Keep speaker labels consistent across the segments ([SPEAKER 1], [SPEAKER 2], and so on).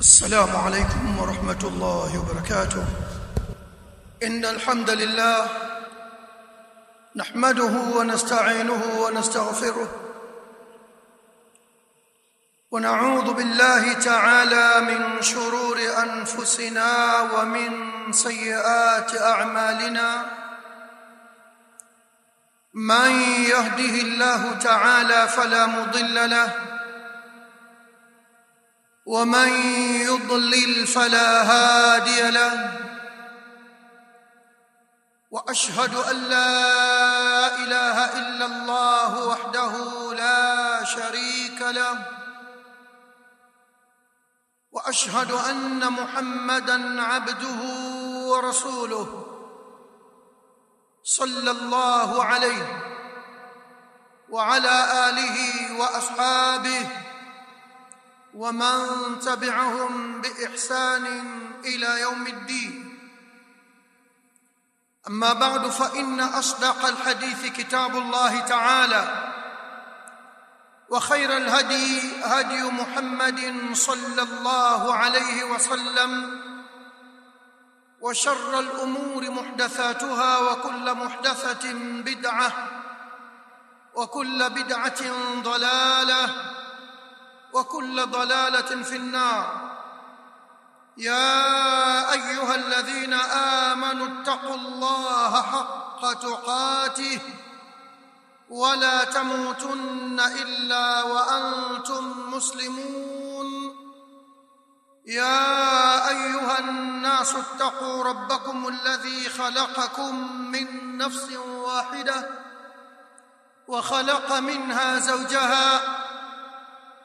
[SPEAKER 1] السلام عليكم ورحمة الله وبركاته. إن الحمد لله نحمده ونستعينه ونستغفره ونعوذ بالله تعالى من شرور أنفسنا ومن سيئات أعمالنا. من يهده الله تعالى فلا مضل له ومن يضلل فلا هادي له. وأشهد أن لا إله إلا الله وحده لا شريك له. وأشهد أن محمدا عبده ورسوله صلى الله عليه وعلى آله وأصحابه ومن تبعهم بإحسان إلى يوم الدين. أما بعد فإن أصدق الحديث كتاب الله تعالى وخير الهدي هدي محمد صلى الله عليه وسلم وشر الأمور محدثاتها وكل محدثة بدعة وكل بدعة ضلالة وكل ضلالة في النار. يا أيها الذين آمنوا اتقوا الله حق تقاته ولا تموتن إلا وأنتم مسلمون. يا أيها الناس اتقوا ربكم الذي خلقكم من نفس واحدة وخلق منها زوجها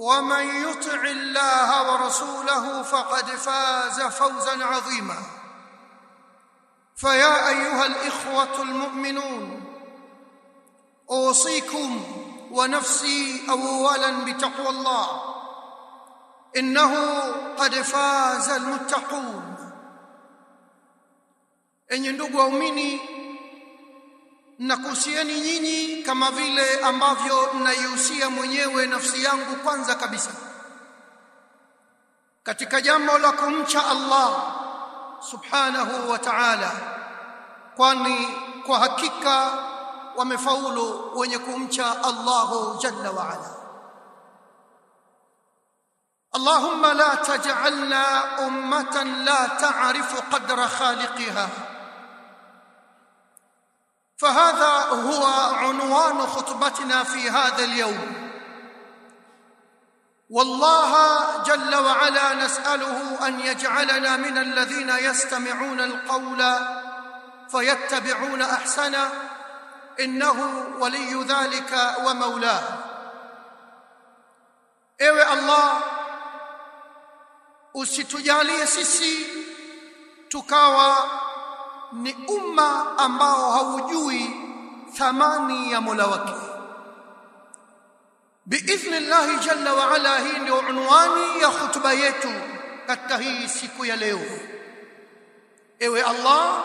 [SPEAKER 1] ومن يطع الله ورسوله فقد فاز فوزا عظيما. فيا أيها الإخوة المؤمنون أوصيكم ونفسي اولا بتقوى الله. إنه قد فاز المتقون. enyi ndugu waumini na kuhusieni nyinyi kama vile ambavyo naihusia mwenyewe nafsi yangu kwanza kabisa. Katika jambo la kumcha Allah subhanahu wa ta'ala kwani kwa hakika wamefaulu wenye kumcha Allahu jalla wa ala. Allahumma la taj'alna ummatan la ta'rifu qadra khaliqiha. فهذا هو عنوان خطبتنا في هذا اليوم. والله جل وعلا نسأله أن يجعلنا من الذين يستمعون القول فيتبعون أحسنه إنه ولي ذلك ومولاه. Ewe allah usitujalie sisi tukawa ni umma ambao haujui thamani ya Mola wake. Biidhnillahi jalla wa ala hii ndio unwani ya khutba yetu katika hii siku ya leo. Ewe Allah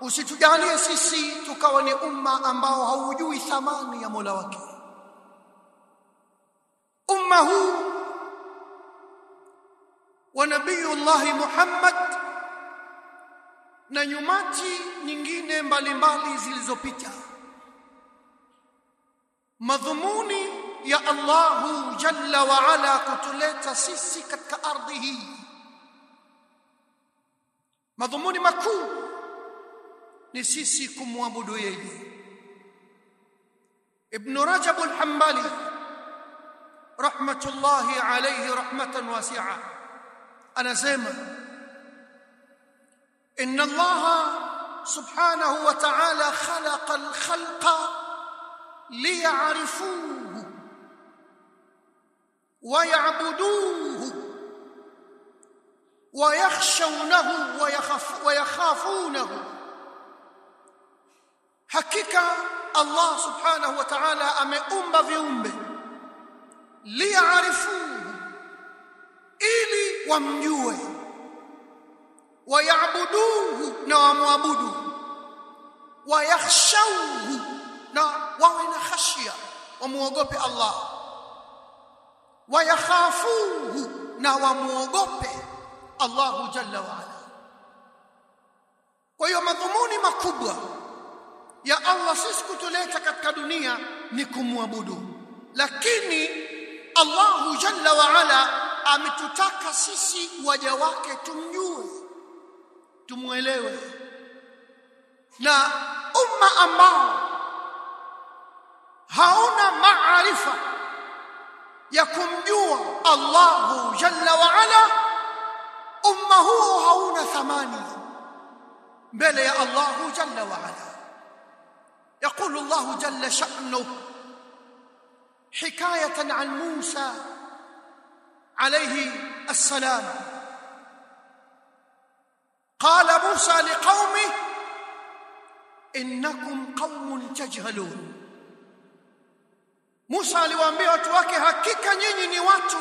[SPEAKER 1] usitujalie sisi tukawa ni umma ambao haujui thamani ya Mola wake. Umma huu wa nabiyullahi Muhammad na nyumati nyingine mbalimbali zilizopita. Madhumuni ya Allahu jalla wa ala kutuleta sisi katika ardhi hii. Madhumuni makuu ni sisi kumwabudu yeye. Ibn Rajab al-Hanbali rahmatullahi alayhi rahmatan wasi'a anasema إن الله سبحانه وتعالى خلق الخلق ليعرفوه ويعبدوه ويخشونه ويخف ويخافونه. حقيقة الله سبحانه وتعالى أم أم ameumba viumbe liyaarifuhu ili wamjue wayabuduhu na wamwabudu. Wayakhshawhu na wawe na khashia wamuogope Allah. Wayakhafuhu na wamuogope Allahu jalla waala. kwa hiyo madhumuni makubwa ya Allah sisi kutuleta katika dunia ni kumwabudu. Lakini Allahu jalla waala ametutaka sisi waja wake tumjue tumuelewe na umma ambao hauna maarifa ya kumjua Allahu jalla wa ala umma huo hauna thamani mbele ya Allahu jalla wa ala يقول الله جل شأنه حكاية عن موسى عليه السلام qala Musa liqaumi innakum qaumun tajhalun. Musa aliwaambia watu wake hakika nyinyi ni watu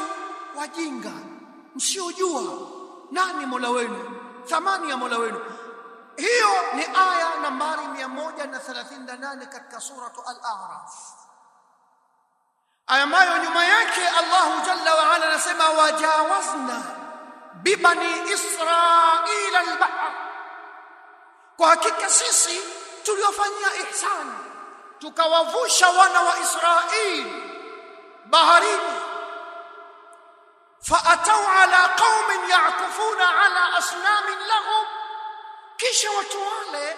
[SPEAKER 1] wajinga msiojua nani Mola wenu thamani ya Mola wenu. Hiyo ni aya nambari 138 katika suratu al-A'raf. Aya ambayo nyuma yake Allahu jalla wa ala anasema wajawazna bibani israila al-bahr kwa hakika sisi tuliofanyia ihsan tukawavusha wana wa israil baharini. Faatau ala qaumin yaqufuna ala asnamin lahum. Kisha watu wale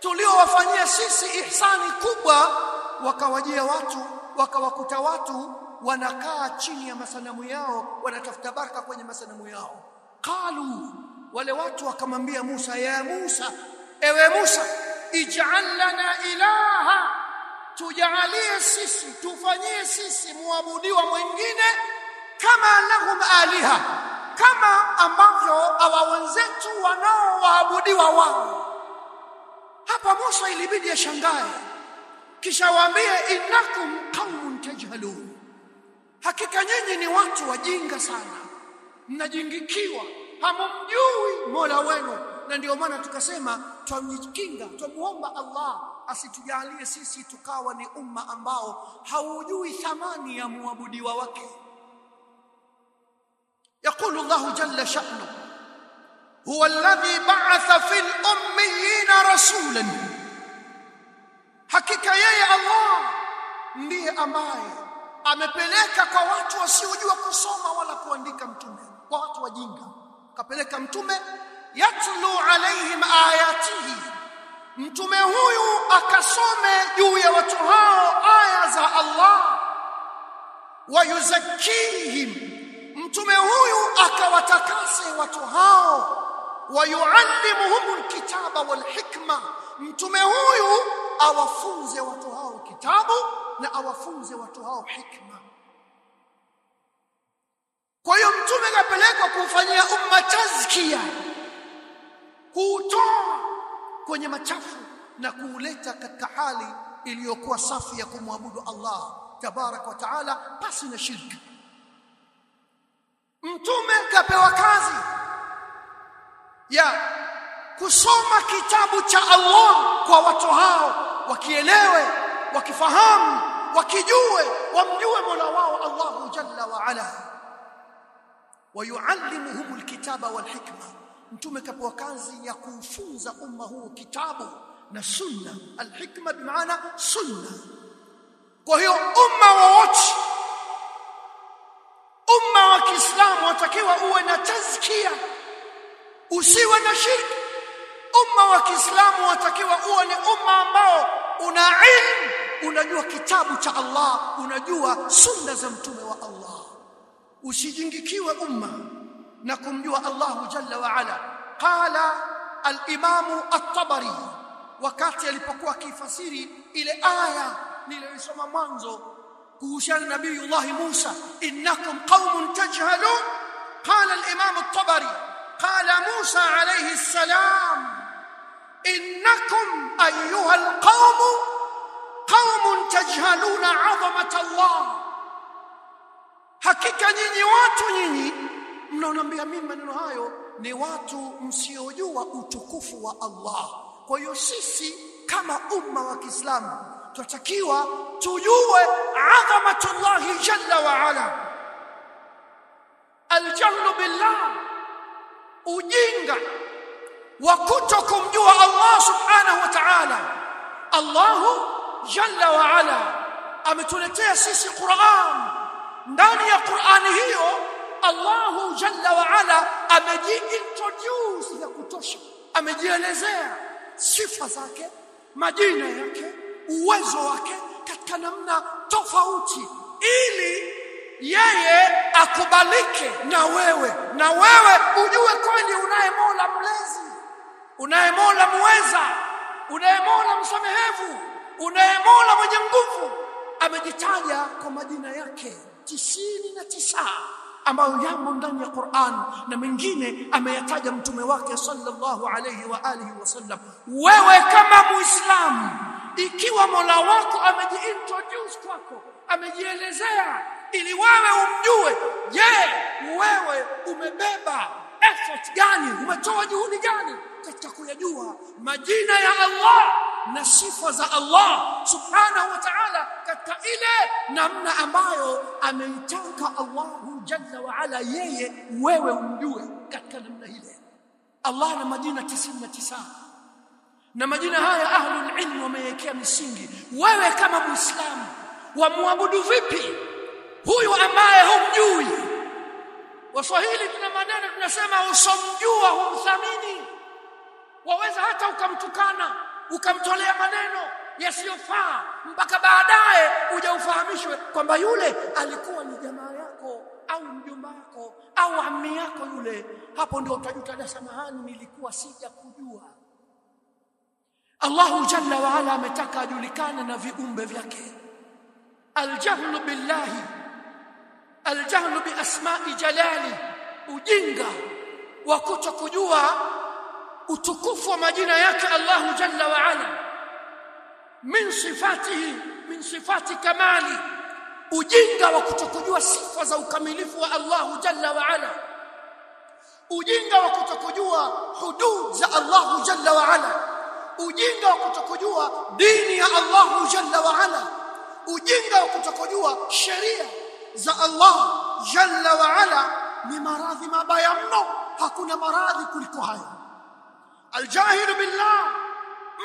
[SPEAKER 1] tuliowafanyia sisi ihsani kubwa wakawajia watu wakawakuta watu wanakaa chini ya masanamu yao wanatafuta baraka kwenye masanamu yao qalu wale watu wakamwambia Musa ya Musa ewe Musa ij'al lana ilaha tujalie sisi tufanyie sisi muabudiwa mwingine kama lahum aliha kama ambavyo awa wenzetu wanaowaabudiwa wao. Hapa Musa ilibidi ashangae kisha waambie innakum qaumun tajhalun. Hakika nyinyi ni watu wajinga sana mnajingikiwa, hamumjui Mola wenu. Na ndio maana tukasema twamjikinga twamuomba Allah asitujalie sisi tukawa ni umma ambao haujui thamani ya muabudiwa wake. Yaqulu Allahu jalla sha'nu huwa alladhi ba'atha fil ummiyina rasulan, hakika yeye Allah ndiye ambaye amepeleka kwa watu wasiojua kusoma wala kuandika mtume kwa watu wajinga. Kapeleka mtume yatlu alaihim ayatihi. Mtume huyu akasome juu ya watu hao aya za Allah. Wayuzakkihim mtume huyu akawatakase watu hao. Wayuallimuhum alkitaba walhikma mtume huyu awafunze watu hao kitabu na awafunze watu hao hikma kwa hiyo mtume kapelekwa kufanyia umma tazkia kuutoa kwenye machafu na kuuleta katika hali iliyokuwa safi ya kumwabudu Allah tabarak wa taala pasi na shirki. Mtume kapewa kazi ya kusoma kitabu cha Allah kwa watu hao wakielewe wakifahamu wakijue wamjue Mola wao Allahu jalla wa ala wayuallimuhum alkitaba walhikma mtume kapewa kazi ya kufunza umma huu kitabu na sunna. Alhikma bimaana sunna. Kwa hiyo umma wowote umma wa Kiislamu watakiwa uwe na tazkia. Usiwe na shirki. Umma wa Kiislamu watakiwa uwe ni umma ambao una ilmu. Unajua kitabu cha Allah unajua sunna za mtume wa Allah usijingikiwe umma na kumjua Allah jalla wa ala qala al-imam at-tabari wakati alipokuwa akifasiri ile aya niliyosoma mwanzo kuhusiana na nabiyullah Musa innakum qaumun tajhalun qala al-imam at-tabari موسى عليه السلام إنكم أيها القوم قوم تجهلون عظمة الله hakika nyinyi watu nyinyi mnaonambia mimi maneno hayo ni watu msiojua utukufu wa Allah. Kwa hiyo sisi kama umma wa Kiislamu tunatakiwa tujue adhamatullahi jalla wa ala. Aljahlu billah ujinga wa kutokumjua Allah subhanahu wa ta'ala. Allahu jalla wa ala ametuletea sisi Qur'an ndani ya Qur'ani hiyo Allahu jalla wa ala amejiintroduce ya kutosha. Amejielezea sifa zake majina yake uwezo wake katika namna tofauti ili yeye akubalike na wewe. Na wewe ujue kweli unaye Mola mlezi unaye Mola muweza unaye Mola msamehevu unaye Mola mwenye nguvu. Amejitaja kwa majina yake tisini na tisa ambayo yamo ndani ya Qur'an na mengine ameyataja mtume wake sallallahu alayhi wa alihi wasallam wewe kama muislam ikiwa Mola wako amejiintroduce kwako amejielezea ili wewe umjue je wewe umebeba effort gani umetoa juhudi gani katika kuyajua majina ya Allah na sifa za Allah subhanahu wa ta'ala katika ile namna ambayo ameitaka Allahu jalla wa ala yeye wewe umjue katika namna ile. Allah na majina 99 na majina haya ahlul ilm wamewekea misingi. Wewe kama muislamu wamwabudu vipi huyu ambaye humjui? Waswahili tuna maneno tunasema usomjua humthamini. Waweza hata ukamtukana ukamtolea maneno yasiyofaa mpaka baadaye uja ufahamishwe kwamba yule alikuwa ni jamaa yako au mjomba wako au ami yako yule. Hapo ndio utajuta da samahani nilikuwa sija kujua Allahu jalla wa ala ametaka ajulikane na viumbe vyake. Aljahlu billahi aljahlu bi asma'i jalali ujinga wa kutokujua utukufu wa majina yake Allahu jalla wa ala. Min sifatihi min sifati kamali. Ujinga wa kutokujua sifa za ukamilifu wa Allahu jalla wa ala. Ujinga wa kutokujua hudud za Allahu jalla wa ala. Ujinga wa kutokujua dini ya Allahu jalla wa ala. Ujinga wa kutokujua sheria za Allah jalla wa ala. Ni maradhi mabaya mno. Hakuna maradhi kuliko hayo aljahilu billah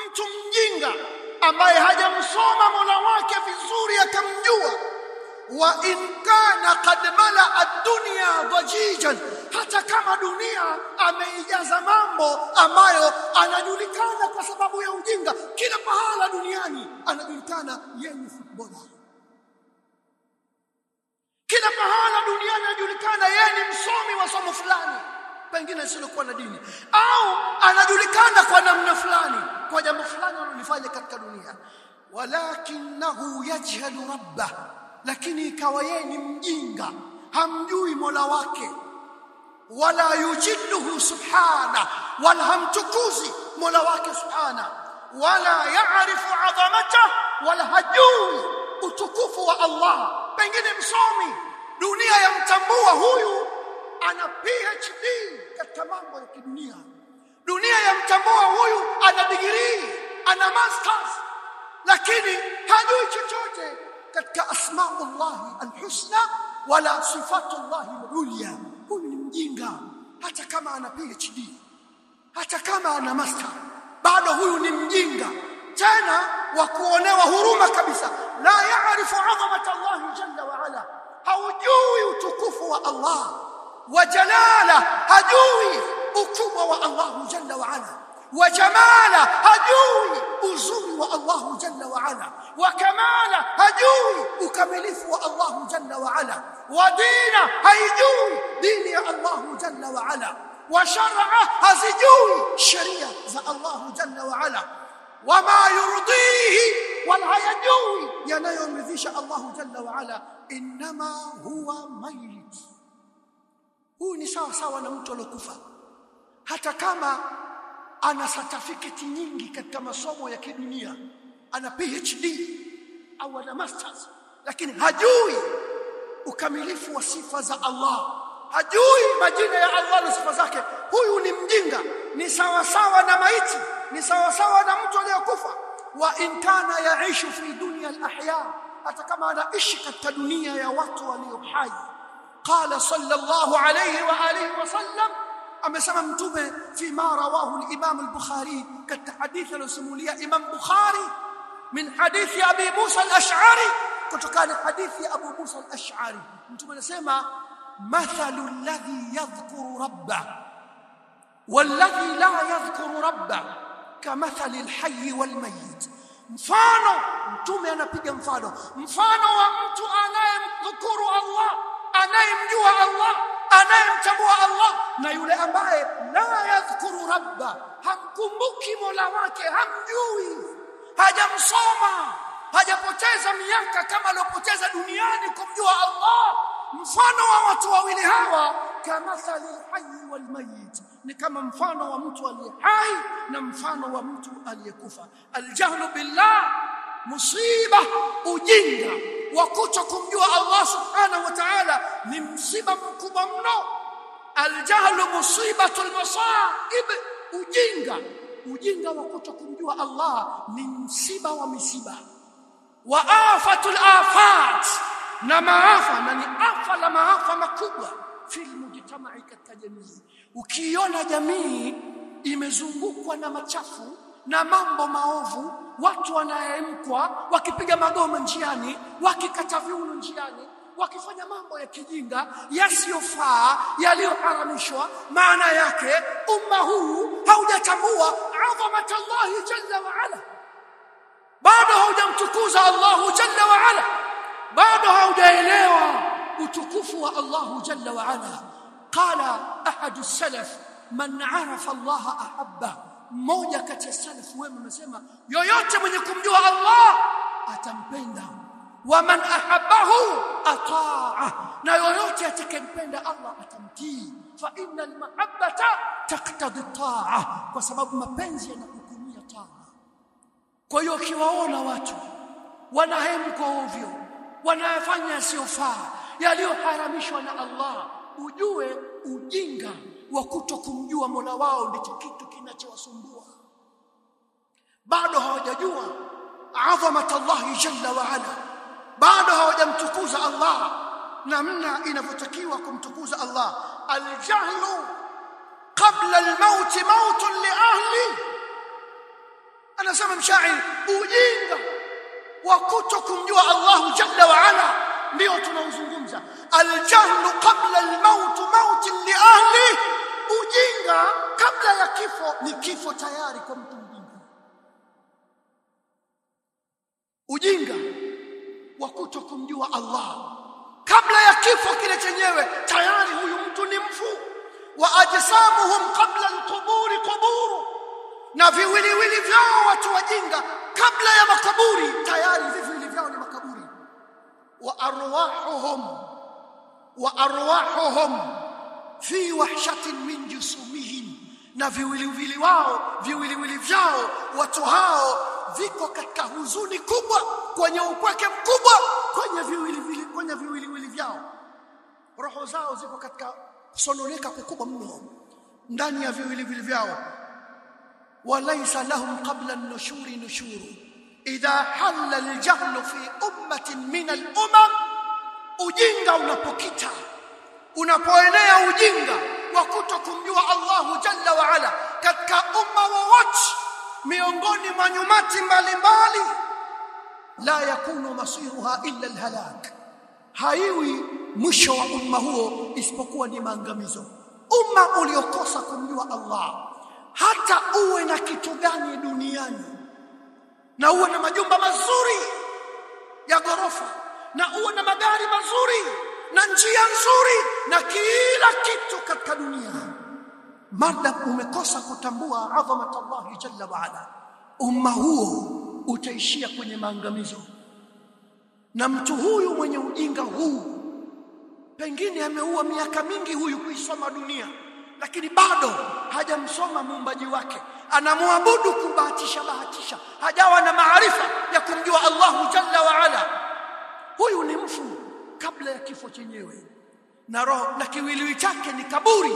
[SPEAKER 1] mtu mjinga ambaye hajamsoma Mola wake vizuri akamjua wa in kana qad mala ad-dunya dhajijan hata kama dunia ameijaza mambo ambayo anajulikana kwa sababu ya ujinga kila pahala duniani anajulikana yeye ni footballer. Kila pahala duniani anajulikana yeye ni msomi wa somo fulani pengine silokuwa na dini. Au anajulikana kwa namna fulani kwa jambo fulani analofanya katika dunia. Walakinahu yajhalu rabbah lakini ikawa yeye ni mjinga hamjui Mola wake. Wala yujiduhu subhana wala hamtukuzi Mola wake subhana. Wala yaarifu adhamata wala hajui utukufu wa Allah. Pengine msomi dunia yamtambua huyu ana PhD katika mambo ya kidunia. Dunia yamtambua huyu ana degree ana masters lakini hajui chochote katika asmaullahi alhusna wala sifatullahi alulya. Huyu ni mjinga hata kama ana PhD hata kama ana master bado huyu ni mjinga. Tena wa kuonewa huruma kabisa. La yaarifu adhamata llahi jalla wa ala. Haujui utukufu wa Allah وجلاله هدوي أكوم والله جل وعلا. وجماله هدوي أزوي والله جل وعلا. وكماله هدوي أكملف والله جل وعلا. ودينه هيدوي دين الله جل وعلا. وشرعه هزجوي شريعة الله جل وعلا. وما يرضيه ولا يدوي ينير الله جل وعلا. إنما هو ميل huyu ni sawa sawa na mtu aliyokufa hata kama ana certificate nyingi katika masomo ya kidunia ana PhD au ana masters lakini hajui ukamilifu wa sifa za Allah. Hajui majina ya Allah na sifa zake. Huyu ni mjinga. Ni sawa sawa na maiti. Ni sawa sawa na mtu aliyekufa wa in kana yaishu fi dunya al-ahya. Hata kama anaishi katika dunia ya watu walio hai قال صلى الله عليه وآله وسلم أما سمم تبه فيما رواه الإمام البخاري كالتحديث لسموليا إمام بخاري من حديث أبي موسى الأشعري. قلت كان حديث أبو موسى الأشعري. أنتم نسيما مثل الذي يذكر ربه والذي لا يذكر ربه كمثل الحي والميت. مفانو أنتم أنا بيجي مفانو. مفانو وأنتو أنا يذكر الله. Anayemjua Allah anayemtambua Allah na yule ambaye la yadhkuru rabba hamkumbuki mola wake hamjui hajamsoma hajapoteza miaka kama aliyopoteza duniani kumjua Allah. Mfano wa watu wawili hawa kamathali lhayi walmayit ni kama mfano wa mtu aliye hai na mfano wa mtu aliyekufa. Aljahlu billah musiba ujinga wa kuto kumjua Allah subhanahu wa ta'ala ni msiba mkubwa mno. Aljahlu musibatu masaib, ujinga. Ujinga wa kuto kumjua Allah ni msiba wa misiba. Wa afatul afat na maafa na ni afa la maafa makubwa. Fil mujtama'i katika jamii ukiona jamii imezungukwa na machafu na mambo maovu watu wanaemkwa wakipiga magoma njiani wakikata viuno njiani wakifanya mambo ya kijinga yasiyofaa yaliyoharamishwa. Maana yake umma huu haujatambua adhamatallahi jalla wa ala. Bado haujamtukuza Allahu jalla wa ala. Bado haujaelewa utukufu wa Allahu jalla wa ala. Qala ahadu salaf man arafa Allah ahabba mmoja kati ya salafu wema amesema yoyote mwenye kumjua Allah atampenda. Wa man ahabahu ataa na yoyote atakempenda Allah atamtii. Fa inna mahabbata taqtadi taa kwa sababu mapenzi yanahukumia taa kwa hiyo ukiwaona watu wanahemko ovyo wanayafanya yasiyofaa yaliyoharamishwa na Allah ujue ujinga wa kuto kumjua Mola wao ndicho kitu kinachowasumbua. Bado hawajajua adhamat Allah jalla wa ala. Bado hawajamtukuza Allah namna inavyotakiwa kumtukuza Allah. Aljahlu qabla almaut mautun li ahli. Anasema mshairi ujinga wa kuto kumjua Allah jalla wa ala ndio tunaozungumza aljahlu qabla almaut maut li ahli. Ujinga kabla ya kifo ni kifo tayari kwa mtu mjinga. Ujinga wa kutokumjua Allah. Kabla ya kifo kile chenyewe tayari huyu mtu ni mfu. Wa ajsamuhum qabla alquburi quburu. Na viwiliwili vyao watu wajinga kabla ya makaburi tayari makaburi wa arwahuhum wa arwahuhum fi wahshatin min jusumihim na viwiliwili wao viwiliwili vyao watu hao viko katika huzuni kubwa kwenye upweke mkubwa kwenye viwiliwili kwenye viwiliwili vyao. Roho zao ziko katika kusononeka kukubwa mno. Ndani ya viwiliwili vyao walaisa lahum qabla an-nushuri nushuru idha halla aljahlu fi ummatin min alumam ujinga unapokita unapoenea ujinga wa kuto kumjua Allahu jalla wa ala. Katika umma wowote miongoni mwa nyumati mbalimbali la yakunu masiruha illa alhalak. Haiwi mwisho wa umma huo isipokuwa ni maangamizo. Umma uliokosa kumjua Allah. Hata uwe na kitu gani duniani na uwe na majumba mazuri ya ghorofa. Na uwe na magari mazuri na njia nzuri na kila kitu katika dunia. Mada umekosa kutambua adhamat Allah jalla wa ala. Umma huo utaishia kwenye maangamizo. Na mtu huyu mwenye ujinga huu pengine ameua miaka mingi huyu kuisoma dunia lakini bado hajamsoma muumbaji wake anamwabudu kubahatisha bahatisha. Hajawa na maarifa ya kumjua Allahu jalla wa ala. Huyu ni mfu kabla ya kifo chenyewe. Na roho na kiwiliwi chake ni kaburi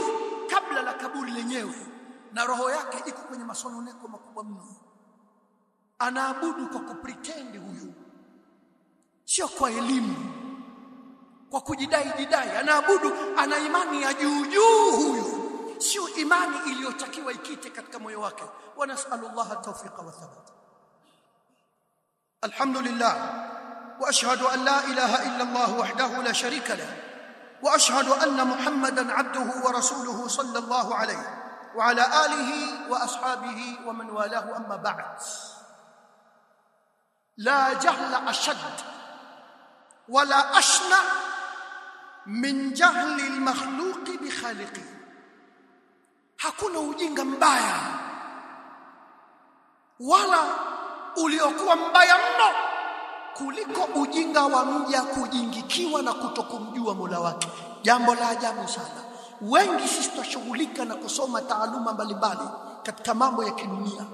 [SPEAKER 1] kabla la kaburi lenyewe. Na roho yake iko kwenye masononeko makubwa mno. Anaabudu kwa kupretend huyu. Sio kwa elimu. Kwa kujidai jidai. Anaabudu ana imani ya juu juu imani iliyotakiwa ikite katika moyo wake. Wa nasallallahu tawfiqa wa thabat. Alhamdulillah. واشهد ان لا اله الا الله وحده لا شريك له واشهد ان محمدا عبده ورسوله صلى الله عليه وعلى اله واصحابه ومن والاه اما بعد لا جهل اشد ولا اشنع من جهل المخلوق بخالقه hakuna ujinga mbaya wala uliokuwa mbaya mno kuliko ujinga wa mja kujingikiwa na kutokumjua Mola wake. Jambo la ajabu sana. Wengi sisi tunashughulika na kusoma taaluma mbalimbali katika mambo ya kidunia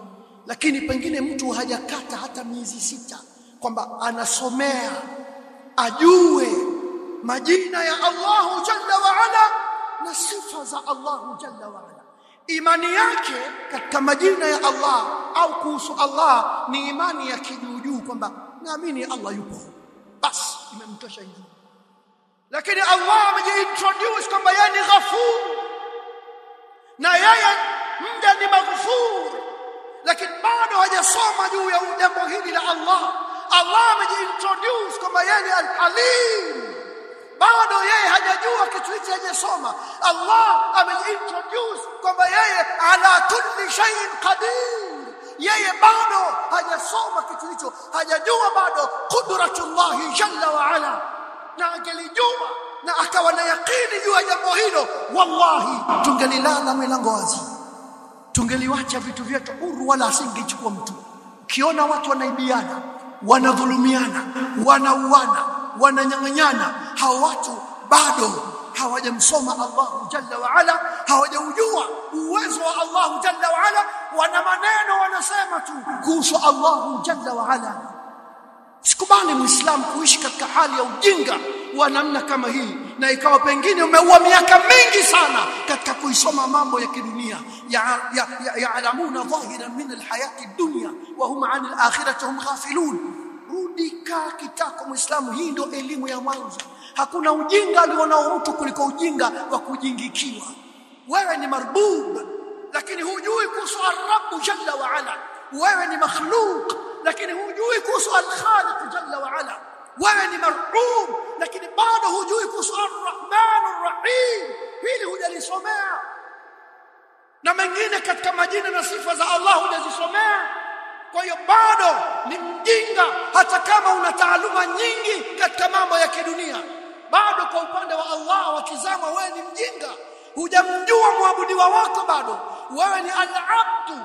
[SPEAKER 1] lakini pengine mtu hajakata hata miezi sita kwamba anasomea ajue majina ya Allahu jalla wa ala na sifa za Allahu jalla wa ala imani yake katika majina ya Allah au kuhusu Allah ni imani ya kijuujuu kwamba naamini Allah yupo. Basi imemtosha hivyo lakini Allah amejiintroduce kwamba yeye ni ghafur. Na yeye mja ni maghfur. Lakini bado hajasoma juu ya jambo hili la Allah. Allah amejiintroduce kwamba yeye ni al-Alim bado yeye hajajua kitu hichi hajasoma. Allah ameintroduce kwamba yeye ala kulli shay'in qadir. Yeye bado hajasoma kitu hicho. Hajajua bado qudratullahi jalla wa ala. Na angelijua na akawa na yakini juu ya jambo hilo wallahi tungelilala milango wazi. Tungeliwacha vitu vyetu huru wala asingechukua mtu. Ukiona watu wanaibiana wanadhulumiana wanauana wananyang'anyana. Hao watu bado hawajamsoma Allahu jalla wa ala hawajaujua uwezo wa Allahu jalla wa ala. Wana maneno wanasema tu kuhusu Allahu jalla wa ala. Sikubali muislamu kuishi katika hali ya ujinga wa namna kama hii na ikawa pengine umeua miaka mingi sana katika kuisoma mambo ya kidunia. Yaalamuna dhahiran min alhayati dunya wa hum an alakhirati hum ghafilun rudi kaa kitako muislamu hii ndio elimu ya mwanzo. Hakuna ujinga alionao mtu kuliko ujinga wa kujingikiwa. Wewe ni marbub lakini hujui kuhusu ar-rabb jalla wa ala. Wewe ni makhluq lakini hujui kuhusu Alkhaliq jalla wa ala. Wewe ni marhum lakini bado hujui kuhusu Arrahman Arrahim. hili hujalisomea. Na mengine katika majina na sifa za Allah hujazisomea kwa hiyo bado ni mjinga hata kama una taaluma nyingi katika mambo ya kidunia. Bado kwa upande wa Allah wakizama wewe ni mjinga. Hujamjua mwabudiwa wako bado. Wewe ni al-abdu.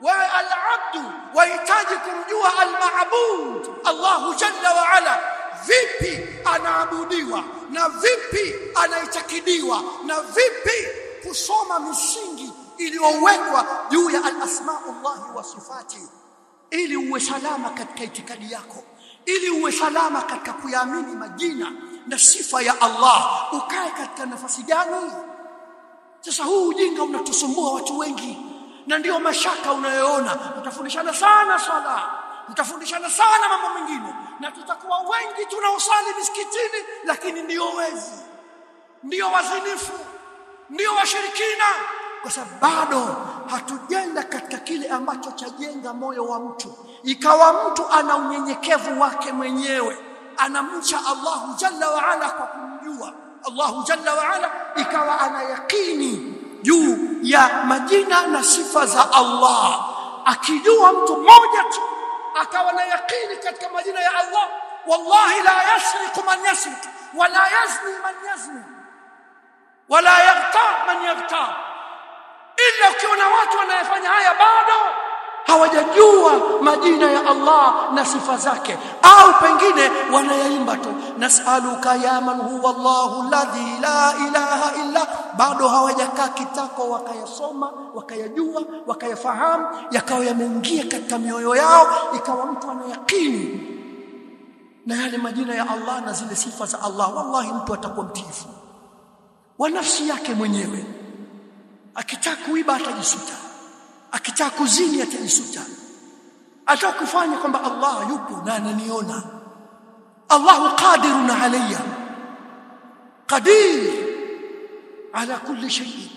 [SPEAKER 1] Wewe al-abdu. Wahitaji kumjua al-maabud Allahu jalla wa ala. Vipi anaabudiwa? Na vipi anaitakidiwa na vipi kusoma misingi iliyowekwa juu ya al-asmaullah wa sifati. Ili uwe salama katika itikadi yako ili uwe salama katika kuyaamini majina na sifa ya Allah. Ukae katika nafasi gani? Sasa huu ujinga unatusumbua watu wengi na ndiyo mashaka unayoona. Tutafundishana sana sala, tutafundishana sana mambo mengine na tutakuwa wengi tunaosali misikitini lakini ndiyo wezi ndiyo wazinifu ndiyo washirikina kwa sababu bado hatujenda katika kile ambacho chajenga moyo wa mtu. Ikawa mtu ana unyenyekevu wake mwenyewe anamcha Allahu jalla wa ala kwa kumjua. Allahu jalla wa ala ikawa ana yakini juu ya majina na sifa za Allah. Akijua mtu mmoja tu akawa na yakini katika majina ya Allah. Wallahi la yasriqu man yasriq wala yazni man yazni wala yaghtab man yaghtab ila ukiona watu wanayefanya haya bado hawajajua majina ya Allah na sifa zake. Au pengine wanayaimba tu nas'aluka ya man huwa Allahu alladhi la ilaha illa. Bado hawajakaa kitako wakayasoma wakayajua wakayafahamu yakawa yameingia katika mioyo yao ikawa mtu ana yakini na yale majina ya Allah na zile sifa za Allah. Wallahi mtu atakuwa mtiifu wa nafsi yake mwenyewe akitaka kuiba atajisuta. Akitaka kuzini atajisuta. Ataka kufanya kwamba Allah yupo na ananiona. Allah qadirun alayya. Qadir ala kulli shay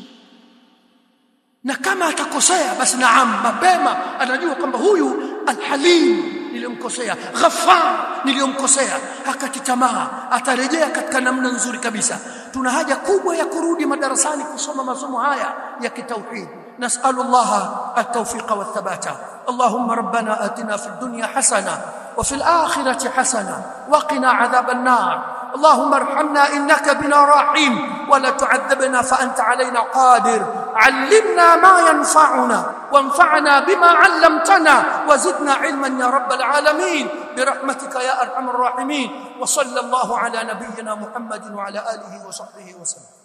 [SPEAKER 1] na kama atakosea basi naam mapema anajua kwamba huyu alhalim niliyomkosea ghafar niliyomkosea hakati tamaa atarejea katika namna nzuri kabisa tuna haja kubwa ya kurudi madarasani kusoma masomo haya ya kitauhid نسأل الله التوفيق والثبات اللهم ربنا آتنا في الدنيا حسنة وفي الآخرة حسنة وقنا عذاب النار اللهم ارحمنا إنك بنا رحيم ولا تعذبنا فأنت علينا قادر. علمنا ما ينفعنا وانفعنا بما علمتنا وزدنا علما يا رب العالمين. برحمتك يا أرحم الراحمين. وصلى الله على نبينا محمد وعلى آله وصحبه وسلم.